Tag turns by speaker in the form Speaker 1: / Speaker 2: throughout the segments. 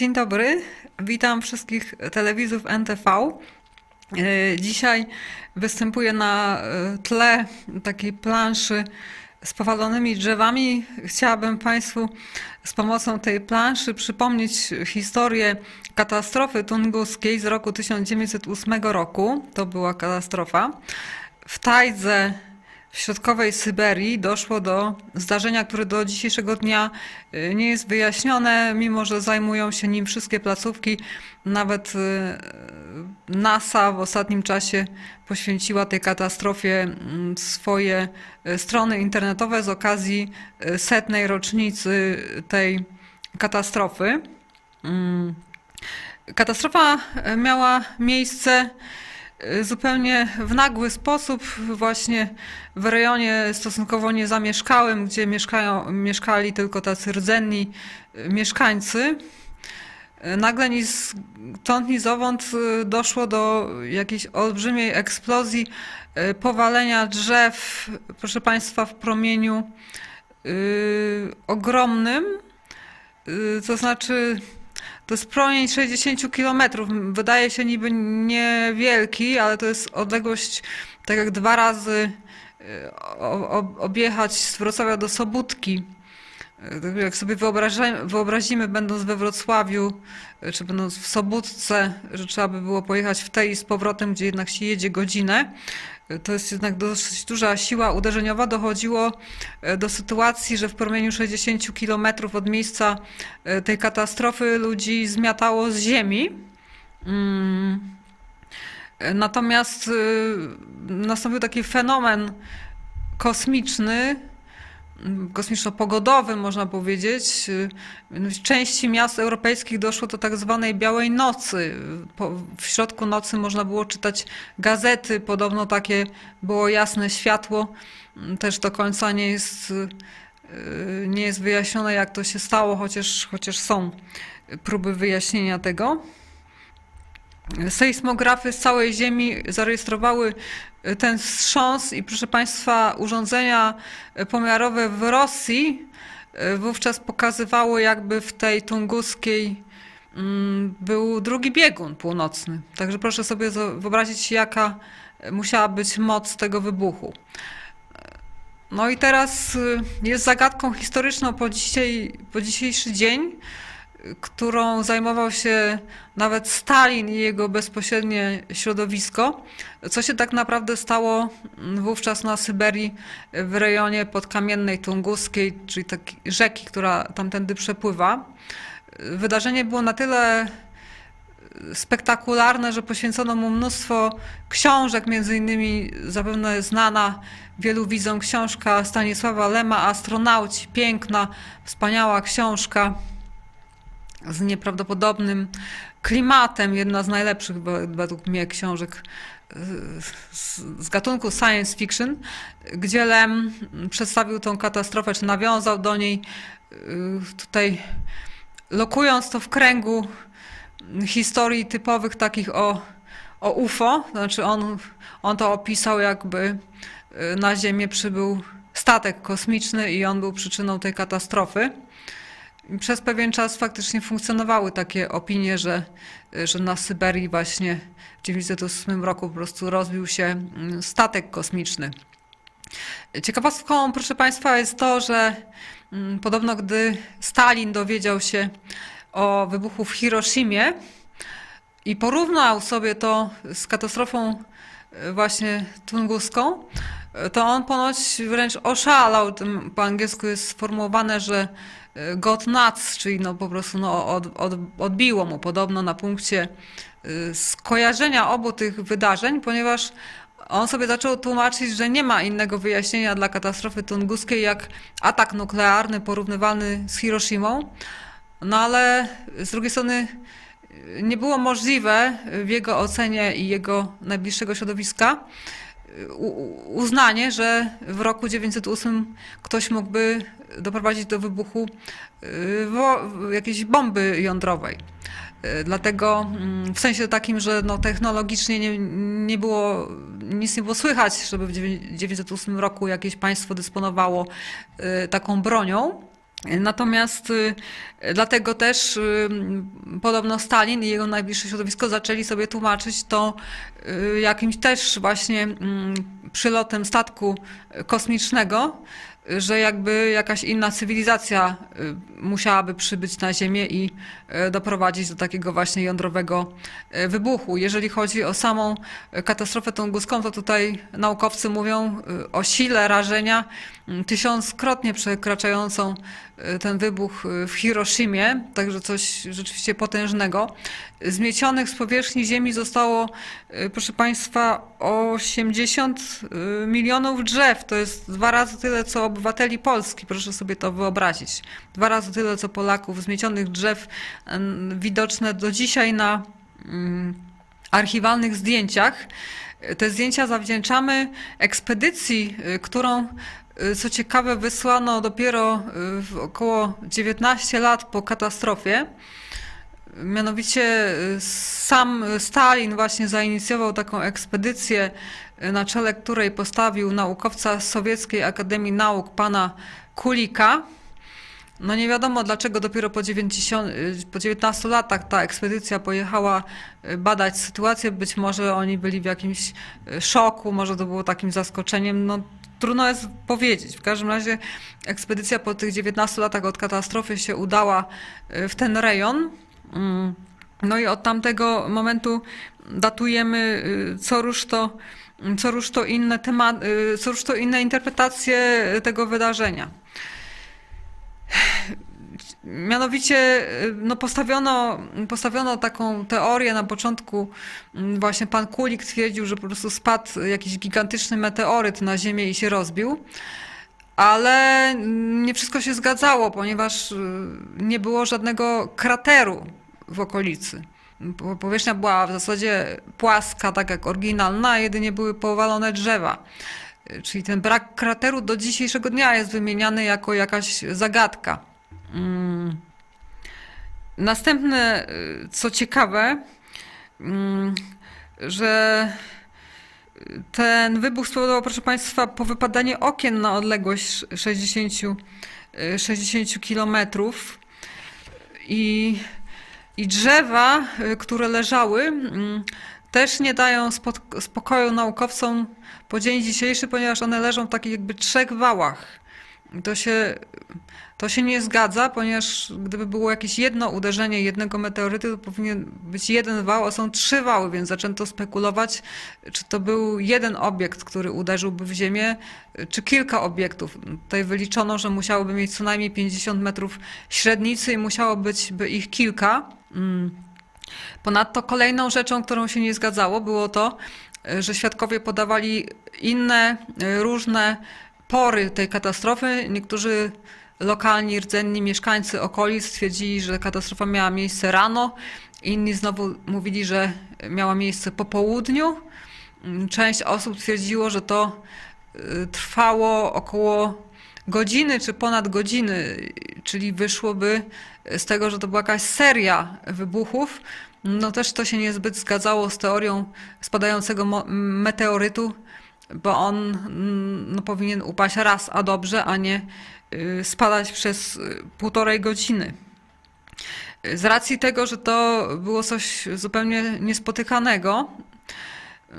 Speaker 1: Dzień dobry, witam wszystkich telewizów NTV. E, Dzisiaj występuję na e, tle takiej planszy z powalonymi drzewami. Chciałabym Państwu z pomocą tej planszy przypomnieć historię katastrofy tunguskiej z roku 1908 roku. To była katastrofa. W Tajdze w środkowej Syberii doszło do zdarzenia, które do dzisiejszego dnia y, nie jest wyjaśnione, mimo że zajmują się nim wszystkie placówki. Nawet y, NASA w ostatnim czasie poświęciła tej katastrofie mm, swoje y, strony internetowe z okazji setnej rocznicy tej katastrofy. Mm. Katastrofa miała miejsce zupełnie w nagły sposób, właśnie w rejonie stosunkowo niezamieszkałym, gdzie mieszkają, mieszkali tylko tacy rdzenni mieszkańcy. Nagle ni stąd, ni zowąd doszło do jakiejś olbrzymiej eksplozji, powalenia drzew, proszę Państwa, w promieniu yy, ogromnym. Yy, to znaczy, to jest promień 60 km. Wydaje się niby niewielki, ale to jest odległość tak jak dwa razy e, objechać z Wrocławia do Sobótki. E, jak sobie wyobrazimy, będąc we Wrocławiu, e, czy będąc w Sobótce, że trzeba by było pojechać w tej i z powrotem, gdzie jednak się jedzie godzinę, to jest jednak dosyć duża siła uderzeniowa. Dochodziło e, do sytuacji, że w promieniu 60 km od miejsca e, tej katastrofy ludzi zmiatało z ziemi. Mm. E, natomiast nastąpił taki fenomen kosmiczny, kosmiczno-pogodowym, można powiedzieć. W części miast europejskich doszło do tak zwanej białej nocy. W środku nocy można było czytać gazety, podobno takie było jasne światło. Też do końca nie jest, nie jest wyjaśnione, jak to się stało, chociaż, chociaż są próby wyjaśnienia tego. Sejsmografy z całej Ziemi zarejestrowały ten wstrząs i proszę Państwa, urządzenia pomiarowe w Rosji e, wówczas pokazywały jakby w tej tunguskiej mm, był drugi biegun północny. Także proszę sobie wyobrazić, jaka musiała być moc tego wybuchu. No i teraz jest zagadką historyczną po, dzisiaj, po dzisiejszy dzień, którą zajmował się nawet Stalin i jego bezpośrednie środowisko, co się tak naprawdę stało wówczas na Syberii w rejonie podkamiennej tunguskiej, czyli takiej rzeki, która tamtędy przepływa. Wydarzenie było na tyle spektakularne, że poświęcono mu mnóstwo książek, między innymi zapewne znana wielu widzom książka Stanisława Lema Astronauci, piękna, wspaniała książka z nieprawdopodobnym klimatem, jedna z najlepszych według mnie książek z, gatunku science fiction, gdzie Lem przedstawił tą katastrofę, czy nawiązał do niej y, tutaj lokując to w kręgu historii typowych takich o, o UFO, znaczy on, on to opisał jakby y, na Ziemię przybył statek kosmiczny i on był przyczyną tej katastrofy przez pewien czas faktycznie funkcjonowały takie opinie, że, że na Syberii właśnie w 1908 roku po prostu rozbił się mm, statek kosmiczny. Ciekawostką, proszę Państwa, jest to, że mm, podobno gdy Stalin dowiedział się o wybuchu w Hiroshimie i porównał sobie to z katastrofą e, właśnie tunguską, to on ponoć wręcz oszalał. Po angielsku jest sformułowane, że got nuts, czyli no po prostu no od, od, odbiło mu podobno na punkcie y, skojarzenia obu tych wydarzeń, ponieważ on sobie zaczął tłumaczyć, że nie ma innego wyjaśnienia dla katastrofy tunguskiej jak atak nuklearny porównywalny z Hiroshimą. No ale z drugiej strony y, nie było możliwe w jego ocenie i jego najbliższego środowiska uznanie, że w roku 908 ktoś mógłby doprowadzić do wybuchu y, jakiejś bomby jądrowej. Y, dlatego mm, w sensie takim, że no technologicznie nie, nie było, nic nie było słychać, żeby w 1908 roku jakieś państwo dysponowało taką bronią. Natomiast dlatego też podobno Stalin i jego najbliższe środowisko zaczęli sobie tłumaczyć to jakimś też właśnie mm, przylotem statku kosmicznego, że jakby jakaś inna cywilizacja y, musiałaby przybyć na Ziemię i y, doprowadzić do takiego właśnie jądrowego y, wybuchu. Jeżeli chodzi o samą katastrofę tunguską, to tutaj naukowcy mówią o sile rażenia tysiąckrotnie przekraczającą ten wybuch w Hiroshimie, także coś rzeczywiście potężnego. Zmiecionych z powierzchni Ziemi zostało, proszę Państwa, 80 milionów drzew. To jest dwa razy tyle, co obywateli Polski, proszę sobie to wyobrazić. Dwa razy tyle, co Polaków. Zmiecionych drzew widoczne do dzisiaj na mm, archiwalnych zdjęciach. Te zdjęcia zawdzięczamy ekspedycji, którą co ciekawe wysłano dopiero y, około 19 lat po katastrofie. Mianowicie sam Stalin właśnie zainicjował taką ekspedycję, na czele której postawił naukowca z Sowieckiej Akademii Nauk pana Kulika. No nie wiadomo dlaczego dopiero po, 90, po 19 latach ta ekspedycja pojechała badać sytuację. Być może oni byli w jakimś szoku, może to było takim zaskoczeniem. No, trudno jest powiedzieć. W każdym razie ekspedycja po tych 19 latach od katastrofy się udała w ten rejon. Mm. No i od tamtego momentu datujemy y, co rusz to, co rusz to inne y, co rusz to inne interpretacje tego wydarzenia. Mianowicie y, no postawiono, postawiono taką teorię na początku, mm, właśnie pan Kulik twierdził, że po prostu spadł jakiś gigantyczny meteoryt na Ziemię i się rozbił. Ale nie wszystko się zgadzało, ponieważ nie było żadnego krateru w okolicy. Powierzchnia była w zasadzie płaska, tak jak oryginalna, jedynie były powalone drzewa. Czyli ten brak krateru do dzisiejszego dnia jest wymieniany jako jakaś zagadka. Mm. Następne, co ciekawe, mm, że ten wybuch spowodował, proszę Państwa, powypadanie okien na odległość 60, 60 kilometrów i i drzewa, y, które leżały, mm, też nie dają spokoju naukowcom po dzień dzisiejszy, ponieważ one leżą w takich jakby trzech wałach. To się, to się nie zgadza, ponieważ gdyby było jakieś jedno uderzenie jednego meteorytu, to powinien być jeden wał, a są trzy wały, więc zaczęto spekulować, czy to był jeden obiekt, który uderzyłby w Ziemię, czy kilka obiektów. Tutaj wyliczono, że musiałoby mieć co najmniej 50 metrów średnicy i musiało być by ich kilka. Mm. Ponadto kolejną rzeczą, którą się nie zgadzało, było to, że świadkowie podawali inne, różne pory tej katastrofy. Niektórzy lokalni, rdzenni mieszkańcy okolic stwierdzili, że katastrofa miała miejsce rano, inni znowu mówili, że miała miejsce po południu. Część osób twierdziło, że to y, trwało około godziny czy ponad godziny, czyli wyszłoby z tego, że to była jakaś seria wybuchów, no też to się niezbyt zgadzało z teorią spadającego meteorytu, bo on mm, no, powinien upaść raz, a dobrze, a nie spadać przez y, półtorej godziny. Z racji tego, że to było coś zupełnie niespotykanego,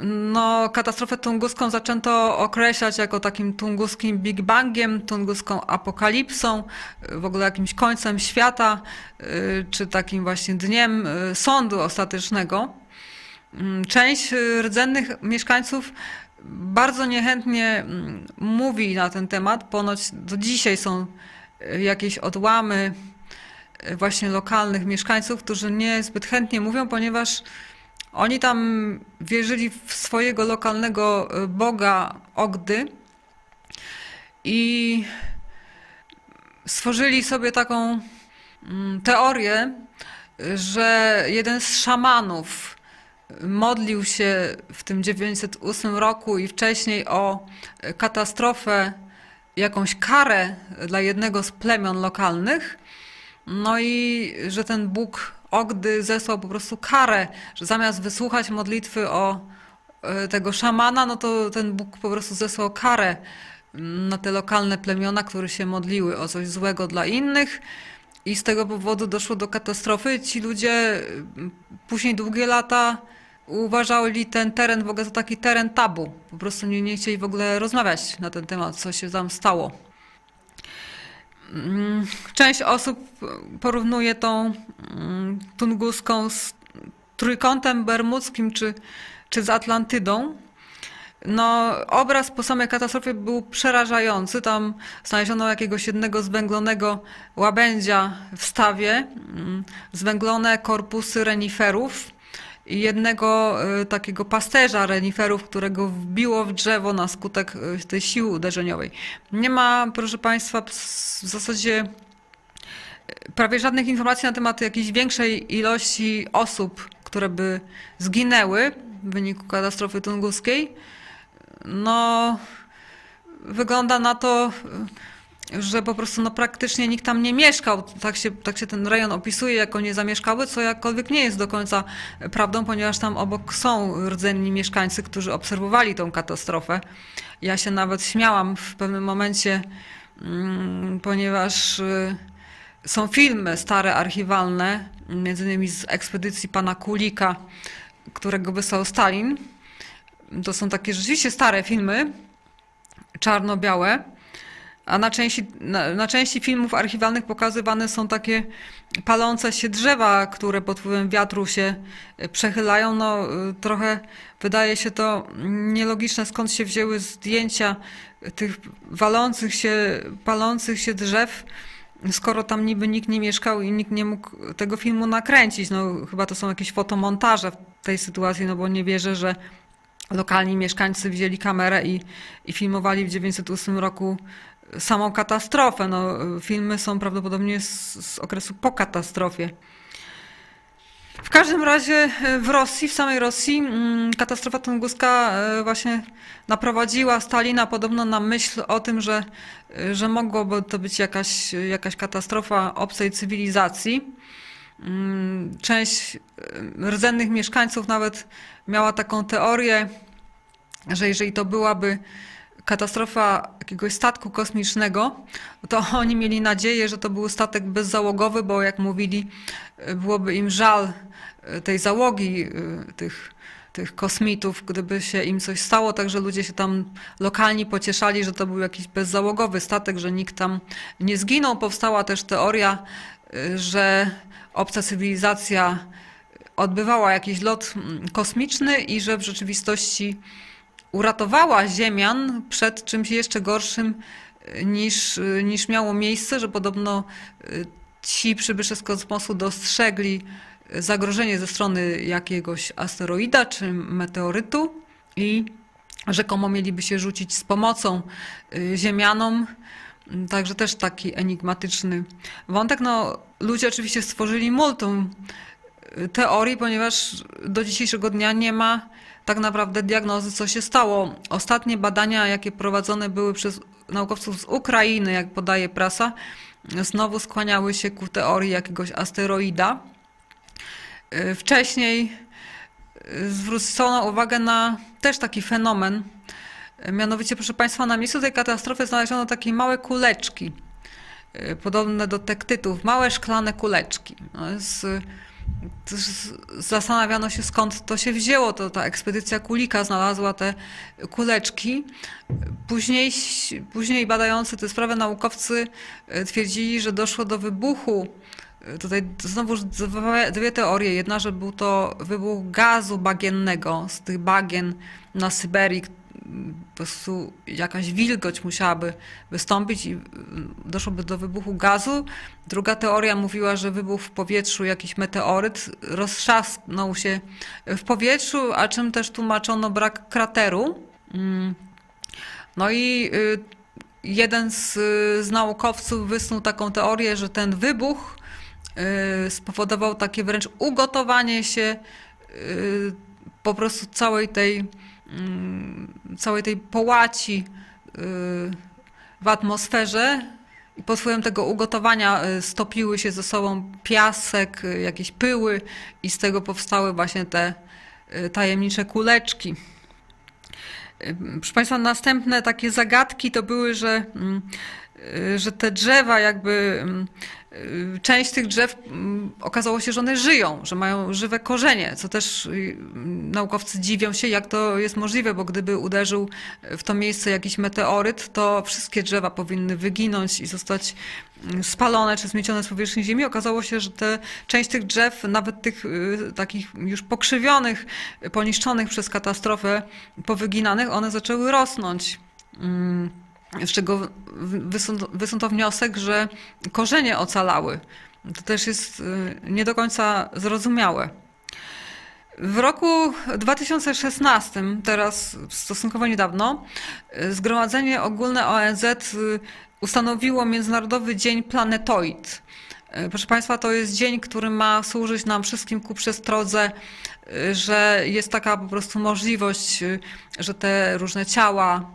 Speaker 1: no, katastrofę tunguską zaczęto określać jako takim tunguskim Big Bangiem, tunguską apokalipsą, w ogóle jakimś końcem świata, y, czy takim właśnie dniem y, sądu ostatecznego. Mm, część rdzennych mieszkańców bardzo niechętnie mm, mówi na ten temat. Ponoć do dzisiaj są y, jakieś odłamy właśnie lokalnych mieszkańców, którzy niezbyt chętnie mówią, ponieważ oni tam wierzyli w swojego lokalnego e, boga Ogdy i stworzyli sobie taką mm, teorię, że jeden z szamanów modlił się w tym 908 roku i wcześniej o katastrofę, jakąś karę dla jednego z plemion lokalnych. No i że ten Bóg Ogdy zesłał po prostu karę, że zamiast wysłuchać modlitwy o e, tego szamana, no to ten Bóg po prostu zesłał karę mm, na te lokalne plemiona, które się modliły o coś złego dla innych. I z tego powodu doszło do katastrofy. Ci ludzie mm, później długie lata uważali ten teren w ogóle za taki teren tabu. Po prostu nie, nie chcieli w ogóle rozmawiać na ten temat, co się tam stało. Mm, część osób porównuje tą mm, Tunguską z Trójkątem Bermudzkim czy, czy z Atlantydą. No, obraz po samej katastrofie był przerażający. Tam znaleziono jakiegoś jednego zwęglonego łabędzia w stawie, mm, zwęglone korpusy reniferów jednego y, takiego pasterza reniferów, którego wbiło w drzewo na skutek y, tej siły uderzeniowej. Nie ma, proszę Państwa, w zasadzie y, prawie żadnych informacji na temat jakiejś większej ilości osób, które by zginęły w wyniku katastrofy tunguskiej. No, wygląda na to, że po prostu no, praktycznie nikt tam nie mieszkał. Tak się, tak się ten rejon opisuje jako niezamieszkały, co jakkolwiek nie jest do końca prawdą, ponieważ tam obok są rdzenni mieszkańcy, którzy obserwowali tą katastrofę. Ja się nawet śmiałam w pewnym momencie, mm, ponieważ y, są filmy stare, archiwalne, między innymi z ekspedycji pana Kulika, którego wysłał Stalin. To są takie rzeczywiście stare filmy, czarno-białe a na części, na, na, części filmów archiwalnych pokazywane są takie palące się drzewa, które pod wpływem wiatru się e, przechylają. No, e, trochę wydaje się to nielogiczne, skąd się wzięły zdjęcia tych walących się, palących się drzew, skoro tam niby nikt nie mieszkał i nikt nie mógł tego filmu nakręcić. No, chyba to są jakieś fotomontaże w tej sytuacji, no bo nie wierzę, że lokalni mieszkańcy wzięli kamerę i, i filmowali w 1908 roku samą katastrofę. No, filmy są prawdopodobnie z, z okresu po katastrofie. W każdym razie e, w Rosji, w samej Rosji, mm, katastrofa tunguska e, właśnie naprowadziła Stalina podobno na myśl o tym, że, e, że mogłoby to być jakaś, jakaś katastrofa obcej cywilizacji. Mm, część rdzennych mieszkańców nawet miała taką teorię, że jeżeli to byłaby katastrofa jakiegoś statku kosmicznego, to oni mieli nadzieję, że to był statek bezzałogowy, bo jak mówili, byłoby im żal e, tej załogi, e, tych, tych kosmitów, gdyby się im coś stało, także ludzie się tam lokalni pocieszali, że to był jakiś bezzałogowy statek, że nikt tam nie zginął. Powstała też teoria, że obca cywilizacja odbywała jakiś lot mm, kosmiczny i że w rzeczywistości uratowała Ziemian przed czymś jeszcze gorszym e, niż, e, niż miało miejsce, że podobno e, ci przybysze z kosmosu dostrzegli zagrożenie ze strony jakiegoś asteroida czy meteorytu i rzekomo mieliby się rzucić z pomocą Ziemianom. Także też taki enigmatyczny wątek. No, ludzie oczywiście stworzyli multum teorii, ponieważ do dzisiejszego dnia nie ma tak naprawdę diagnozy, co się stało. Ostatnie badania, jakie prowadzone były przez naukowców z Ukrainy, jak podaje prasa, znowu skłaniały się ku teorii jakiegoś asteroida. Y, wcześniej y, zwrócono uwagę na też taki fenomen. Mianowicie, proszę Państwa, na miejscu tej katastrofy znaleziono takie małe kuleczki, y, podobne do tektytów, małe szklane kuleczki. No jest zastanawiano się skąd to się wzięło. To ta ekspedycja Kulika znalazła te kuleczki. Później, później badający tę sprawę naukowcy e, twierdzili, że doszło do wybuchu. E, tutaj znowu dwie teorie. Jedna, że był to wybuch gazu bagiennego z tych bagien na Syberii, po prostu jakaś wilgoć musiałaby wystąpić i doszłoby do wybuchu gazu. Druga teoria mówiła, że wybuchł w powietrzu jakiś meteoryt, roztrzasnął się w powietrzu, a czym też tłumaczono brak krateru. Mm. No i y, jeden z, z naukowców wysnuł taką teorię, że ten wybuch y, spowodował takie wręcz ugotowanie się y, po prostu całej tej całej tej połaci y, w atmosferze i pod wpływem tego ugotowania y, stopiły się ze sobą piasek, y, jakieś pyły i z tego powstały właśnie te tajemnicze kuleczki. Proszę Państwa, następne takie zagadki to były, że, mm, że te drzewa jakby mm, część tych drzew mm, okazało się, że one żyją, że mają żywe korzenie, co też y, naukowcy dziwią się, jak to jest możliwe, bo gdyby uderzył w to miejsce jakiś meteoryt, to wszystkie drzewa powinny wyginąć i zostać mm, spalone czy zmiecione z powierzchni Ziemi. Okazało się, że te, część tych drzew, nawet tych y, takich już pokrzywionych, poniszczonych przez katastrofę, powyginanych, one zaczęły rosnąć. Z czego wysnuto wniosek, że korzenie ocalały. To też jest y, nie do końca zrozumiałe. W roku 2016, teraz stosunkowo niedawno, y, Zgromadzenie Ogólne ONZ y, ustanowiło Międzynarodowy Dzień Planetoid. Proszę Państwa, to jest dzień, który ma służyć nam wszystkim ku przestrodze, że jest taka po prostu możliwość, że te różne ciała,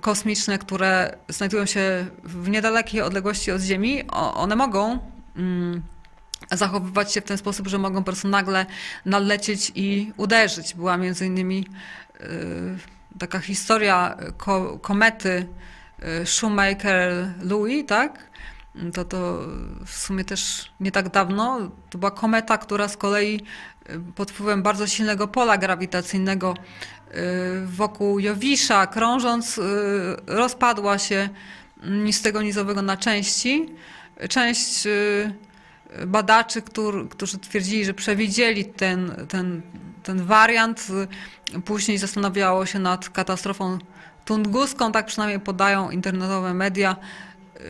Speaker 1: kosmiczne, które znajdują się w niedalekiej odległości od Ziemi, one mogą mm, zachowywać się w ten sposób, że mogą po prostu nagle nalecieć i uderzyć. Była między innymi y, taka historia komety y, Shoemaker-Louis, tak? To, to w sumie też nie tak dawno. To była kometa, która z kolei y, pod wpływem bardzo silnego pola grawitacyjnego Y, wokół Jowisza, krążąc, y, rozpadła się ni z tego nizowego na części. Część y, badaczy, którzy twierdzili, że przewidzieli ten, ten, ten wariant, później zastanawiało się nad katastrofą tunguską, tak przynajmniej podają internetowe media,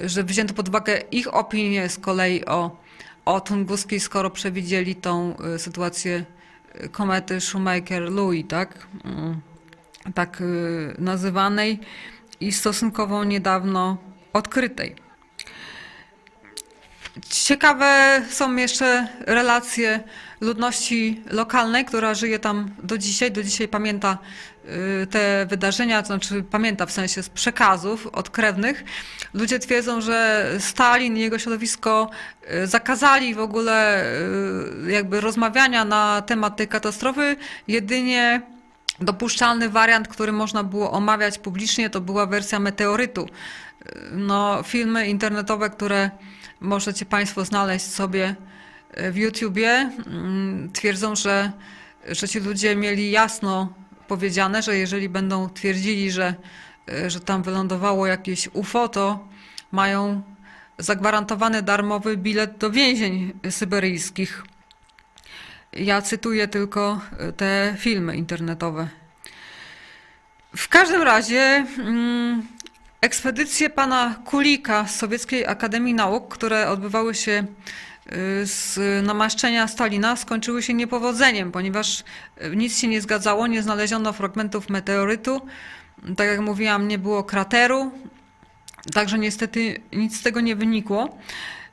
Speaker 1: że wzięto pod uwagę ich opinię z kolei o, o tunguskiej, skoro przewidzieli tą sytuację komety Shoemaker-Louis, tak? Mm, tak y, nazywanej i stosunkowo niedawno odkrytej. Ciekawe są jeszcze relacje ludności lokalnej, która żyje tam do dzisiaj. Do dzisiaj pamięta y, te wydarzenia, to znaczy pamięta w sensie z przekazów od krewnych. Ludzie twierdzą, że Stalin i jego środowisko y, zakazali w ogóle y, jakby rozmawiania na temat tej katastrofy. Jedynie dopuszczalny wariant, który można było omawiać publicznie, to była wersja meteorytu. No, filmy internetowe, które możecie Państwo znaleźć sobie w YouTubie, mm, twierdzą, że, że ci ludzie mieli jasno powiedziane, że jeżeli będą twierdzili, że, że tam wylądowało jakieś UFO, to mają zagwarantowany darmowy bilet do więzień syberyjskich. Ja cytuję tylko te filmy internetowe. W każdym razie mm, ekspedycje pana Kulika z Sowieckiej Akademii Nauk, które odbywały się z namaszczenia Stalina skończyły się niepowodzeniem, ponieważ y, nic się nie zgadzało, nie znaleziono fragmentów meteorytu. Tak jak mówiłam, nie było krateru, także niestety nic z tego nie wynikło.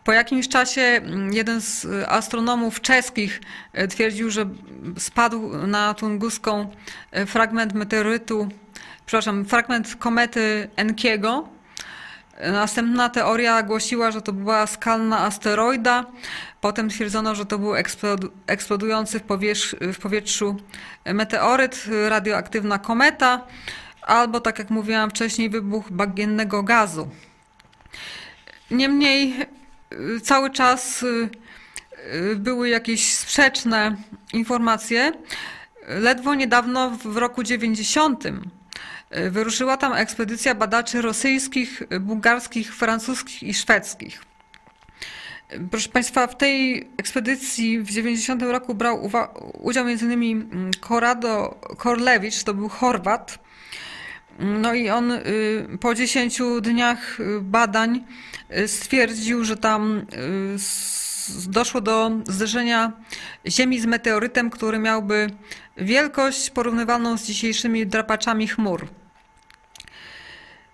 Speaker 1: Po jakimś czasie mm, jeden z astronomów czeskich y, twierdził, że spadł na Tunguską fragment meteorytu przepraszam, fragment komety Enkiego. Następna teoria głosiła, że to była skalna asteroida. Potem twierdzono, że to był eksplodujący w, w powietrzu meteoryt, radioaktywna kometa, albo, tak jak mówiłam wcześniej, wybuch bagiennego gazu. Niemniej y, cały czas y, y, były jakieś sprzeczne informacje. Ledwo niedawno, w roku 90, Wyruszyła tam ekspedycja badaczy rosyjskich, bułgarskich, francuskich i szwedzkich. Proszę Państwa, w tej ekspedycji w 90 roku brał udział m.in. Korado Korlewicz, to był Chorwat. No i on y, po 10 dniach badań y, stwierdził, że tam y, doszło do zderzenia Ziemi z meteorytem, który miałby wielkość porównywalną z dzisiejszymi drapaczami chmur.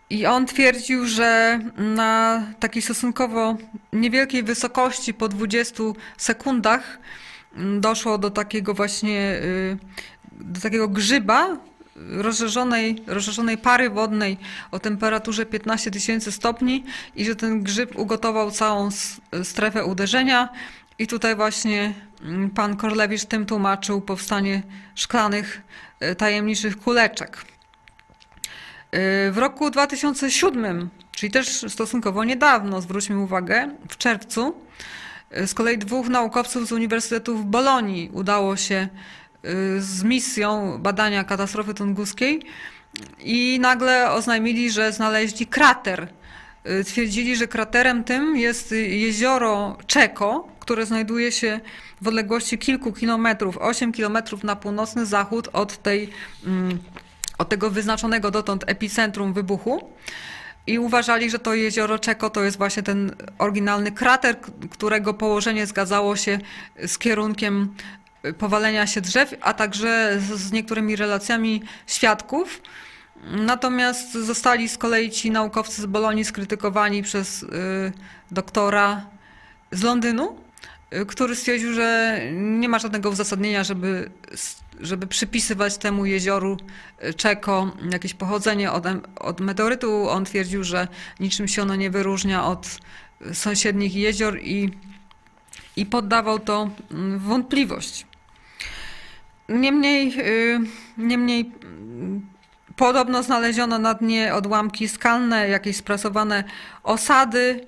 Speaker 1: I on twierdził, że na takiej stosunkowo niewielkiej wysokości, po 20 sekundach, mm, doszło do takiego właśnie, y, do takiego grzyba rozszerzonej, rozszerzonej pary wodnej o temperaturze 15 tysięcy stopni i że ten grzyb ugotował całą strefę uderzenia. I tutaj właśnie mm, pan Korlewicz tym tłumaczył powstanie szklanych, y, tajemniczych kuleczek. W roku 2007, czyli też stosunkowo niedawno, zwróćmy uwagę, w czerwcu, z kolei dwóch naukowców z Uniwersytetu w Bolonii udało się z misją badania katastrofy tunguskiej i nagle oznajmili, że znaleźli krater. Twierdzili, że kraterem tym jest jezioro Czeko, które znajduje się w odległości kilku kilometrów, 8 kilometrów na północny zachód od, tej, mm, od tego wyznaczonego dotąd epicentrum wybuchu. I uważali, że to jezioro Czeko to jest właśnie ten oryginalny krater, którego położenie zgadzało się z kierunkiem powalenia się drzew, a także z niektórymi relacjami świadków. Natomiast zostali z kolei ci naukowcy z Bolonii skrytykowani przez y, doktora z Londynu, y, który stwierdził, że nie ma żadnego uzasadnienia, żeby, żeby przypisywać temu jezioru y, Czeko jakieś pochodzenie od, od meteorytu. On twierdził, że niczym się ono nie wyróżnia od sąsiednich jezior i, i poddawał to mm, wątpliwość. Niemniej, niemniej podobno znaleziono na dnie odłamki skalne, jakieś sprasowane osady.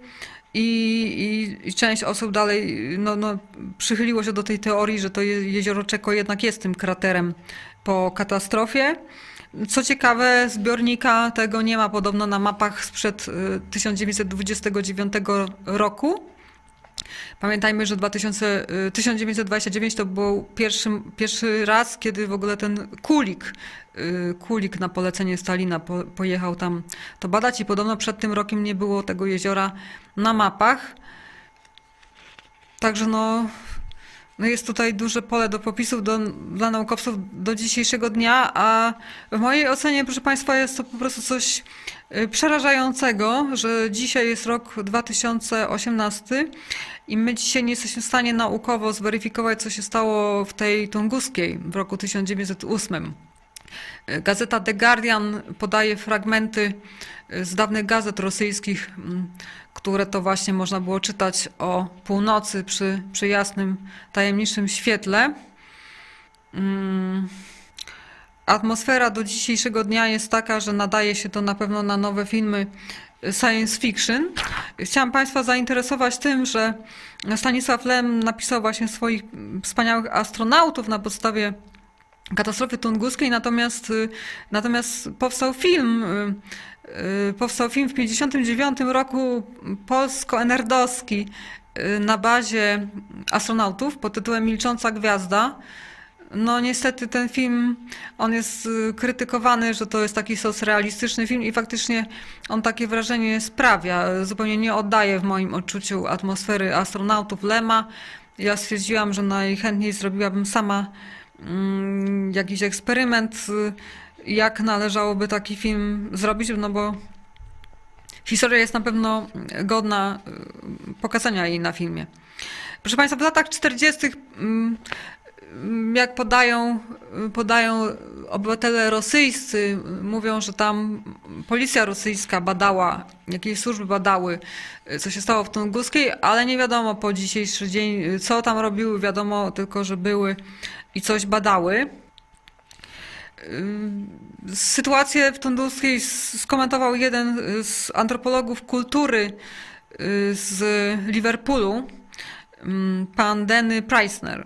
Speaker 1: I, i, część osób dalej no, no, przychyliło się do tej teorii, że to jezioro Czeko jednak jest tym kraterem po katastrofie. Co ciekawe, zbiornika tego nie ma podobno na mapach sprzed 1929 y, roku. Pamiętajmy, że 2000, 1929 y, to był pierwszy, pierwszy raz, kiedy w ogóle ten kulik, y, kulik na polecenie Stalina po, pojechał tam to badać i podobno przed tym rokiem nie było tego jeziora na mapach. Także no, no jest tutaj duże pole do popisów do, dla naukowców do dzisiejszego dnia, a w mojej ocenie, proszę Państwa, jest to po prostu coś y, przerażającego, że dzisiaj jest rok 2018 i my dzisiaj nie jesteśmy w stanie naukowo zweryfikować, co się stało w tej tunguskiej w roku 1908. Y, gazeta The Guardian podaje fragmenty z dawnych gazet rosyjskich, mm, które to właśnie można było czytać o północy przy, przy jasnym, tajemniczym świetle. Mm. Atmosfera do dzisiejszego dnia jest taka, że nadaje się to na pewno na nowe filmy science fiction. Chciałam Państwa zainteresować tym, że Stanisław Lem napisał właśnie swoich wspaniałych astronautów na podstawie katastrofy tunguskiej, natomiast, natomiast powstał film Y, powstał film w 1959 roku polsko-enerdowski y, na bazie astronautów pod tytułem Milcząca Gwiazda. No niestety ten film, on jest y, krytykowany, że to jest taki socrealistyczny film i faktycznie on takie wrażenie sprawia. Zupełnie nie oddaje w moim odczuciu atmosfery astronautów Lema. Ja stwierdziłam, że najchętniej zrobiłabym sama jakiś eksperyment jak należałoby taki film zrobić, no bo historia jest na pewno godna y, pokazania jej na filmie. Proszę Państwa, w latach 40. Mm, jak podają, podają obywatele rosyjscy, mówią, że tam policja rosyjska badała, jakieś służby badały, co się stało w Tunguskiej, ale nie wiadomo po dzisiejszy dzień, co tam robiły, wiadomo tylko, że były i coś badały. Sytuację w Tunduskiej skomentował jeden z antropologów kultury z Liverpoolu, mm, pan Denny Preissner.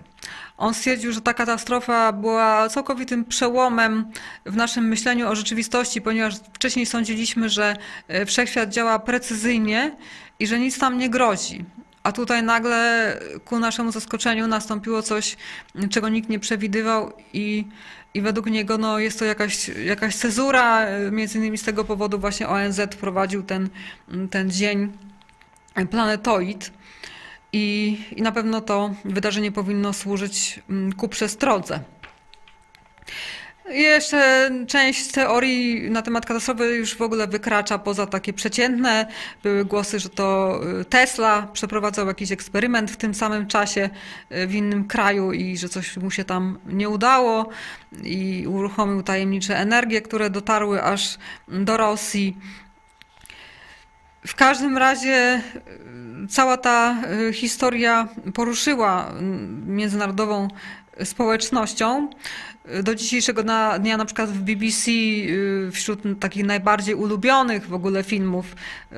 Speaker 1: On stwierdził, że ta katastrofa była całkowitym przełomem w naszym myśleniu o rzeczywistości, ponieważ wcześniej sądziliśmy, że e, wszechświat działa precyzyjnie i że nic tam nie grozi. A tutaj nagle ku naszemu zaskoczeniu nastąpiło coś, czego nikt nie przewidywał i i według niego no, jest to jakaś, jakaś cezura, między innymi z tego powodu właśnie ONZ wprowadził ten, ten dzień planetoid. I, I na pewno to wydarzenie powinno służyć mm, ku przestrodze. Jeszcze część teorii na temat katastrofy już w ogóle wykracza poza takie przeciętne. Były głosy, że to y, Tesla przeprowadzał jakiś eksperyment w tym samym czasie y, w innym kraju i że coś mu się tam nie udało i uruchomił tajemnicze energie, które dotarły aż do Rosji. W każdym razie y, cała ta historia poruszyła międzynarodową społecznością. Do dzisiejszego dnia, na przykład w BBC, wśród takich najbardziej ulubionych w ogóle filmów,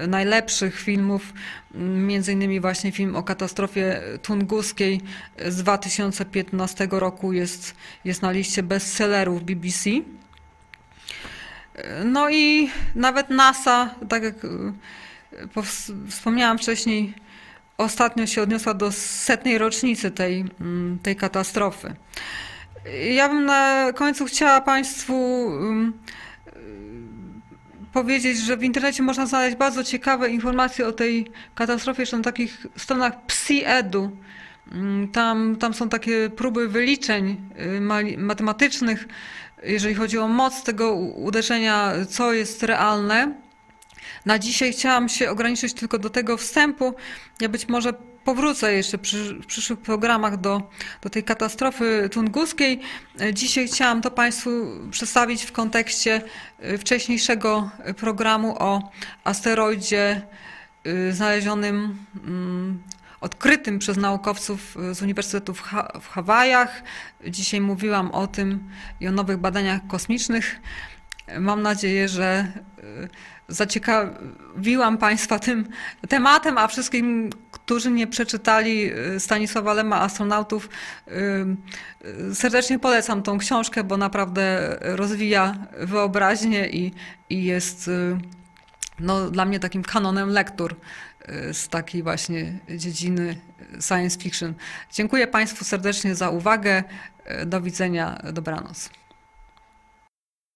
Speaker 1: najlepszych filmów, między innymi właśnie film o katastrofie tunguskiej z 2015 roku jest, jest na liście bestsellerów BBC. No i nawet NASA, tak jak wspomniałam wcześniej, ostatnio się odniosła do setnej rocznicy tej, mm, tej katastrofy. Ja bym na końcu chciała Państwu mm, powiedzieć, że w internecie można znaleźć bardzo ciekawe informacje o tej katastrofie, jeszcze na takich stronach PsiEdu. Mm, tam, tam są takie próby wyliczeń y, matematycznych, jeżeli chodzi o moc tego uderzenia, co jest realne. Na dzisiaj chciałam się ograniczyć tylko do tego wstępu. Ja być może powrócę jeszcze przy, w przyszłych programach do, do tej katastrofy tunguskiej. Dzisiaj chciałam to Państwu przedstawić w kontekście y, wcześniejszego programu o asteroidzie y, znalezionym, mm, odkrytym przez naukowców z Uniwersytetu w, ha w Hawajach. Dzisiaj mówiłam o tym i o nowych badaniach kosmicznych. Mam nadzieję, że y, zaciekawiłam Państwa tym tematem, a wszystkim, którzy nie przeczytali y, Stanisława Lema, Astronautów, y, serdecznie polecam tą książkę, bo naprawdę rozwija wyobraźnię i, i jest no, dla mnie takim kanonem lektur z takiej właśnie dziedziny science fiction. Dziękuję Państwu serdecznie za uwagę. Do widzenia, dobranoc.